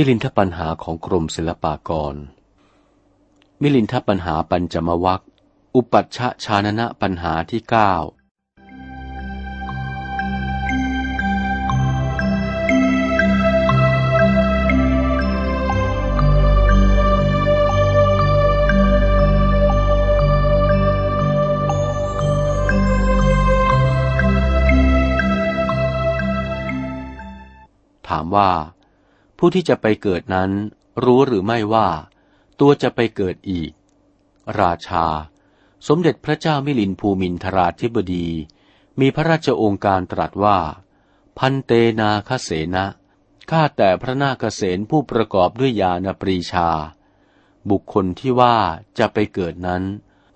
มิลินทปัญหาของกรมศิลปากร มิลินทปัญหาปัญจมวัคอุปัชชชานนะปัญหาที่เก้าถามว่า ผู้ที่จะไปเกิดนั้น รู้หรือไม่ว่า ตัวจะไปเกิดอีก ราชา สมเด็จพระเจ้ามิลินภูมินทราธิบดี มีพระราชโองการตรัสว่า พันเตนาคเสนะข้าแต่พระนาคเสนผู้ประกอบด้วยญาณปรีชา บุคคลที่ว่าจะไปเกิดนั้น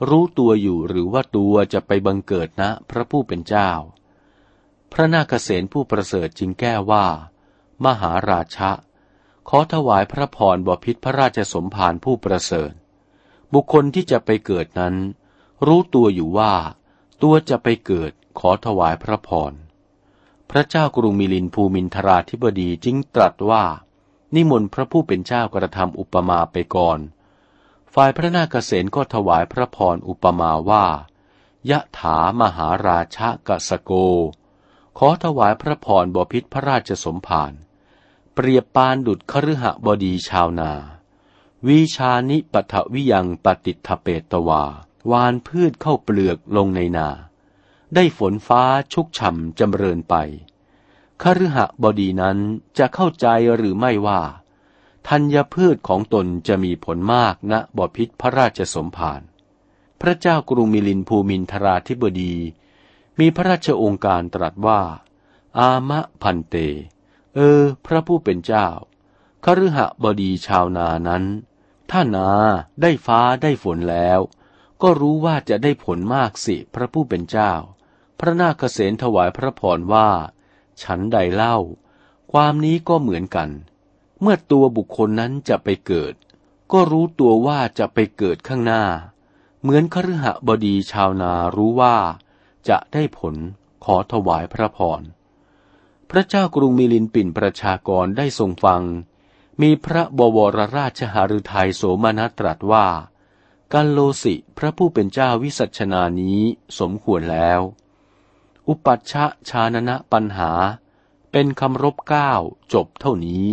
รู้ตัวอยู่หรือว่าตัวจะไปบังเกิดนะพระผู้เป็นเจ้า พระนาคเสนผู้ประเสริฐจึงแก้ว่า มหาราชะ ขอถวายพระพรบพิษพระราชสมภารผู้ประเสริฐ บุคคลที่จะไปเกิดนั้น รู้ตัวอยู่ว่า ตัวจะไปเกิดขอถวายพระพร พระเจ้ากรุงมิลินภูมินทราธิบดีจึงตรัสว่า นิมนต์พระผู้เป็นเจ้ากระทำอุปมาไปก่อน ฝ่ายพระนาคเษนก็ถวายพระพรอุปมาว่ายะถามหาราชกสโก ขอถวายพระพรบพิษพระราชสมภาร เปรียบปานดุดคฤหบดีชาวนา วิชานิปทวิยังปฏิทเปตวา วานพืชเข้าเปลือกลงในนา ได้ฝนฟ้าชุกฉ่ำจำเริญไปคฤหบดีนั้นจะเข้าใจหรือไม่ว่า ธัญพืชของตนจะมีผลมากณนะบพิษพระราชสมภาร พระเจ้ากรุงมิลินภูมินทราธิบดี มีพระราชองค์การตรัสว่า อามะพันเต เออ พระผู้เป็นเจ้าคฤหบดีชาวนานั้น ถ้านาได้ฟ้าได้ฝนแล้ว ก็รู้ว่าจะได้ผลมากสิพระผู้เป็นเจ้า พระนาคเษนถวายพระพรว่า ฉันใดเล่า ความนี้ก็เหมือนกัน เมื่อตัวบุคคลนั้นจะไปเกิด ก็รู้ตัวว่าจะไปเกิดข้างหน้า เหมือนคฤหบดีชาวนารู้ว่า จะได้ผลขอถวายพระพร พระเจ้ากรุงมิลินปินประชากรได้ทรงฟัง มีพระบวรราชหฤทัยโสมนัตรัสว่ากัลโลสิพระผู้เป็นเจ้าวิสัชนานี้สมควรแล้ว อุปัชชะชานนะปัญหา เป็นคำรบเก้าจบเท่านี้